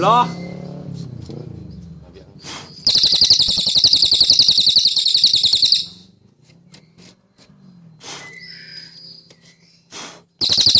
Bra! you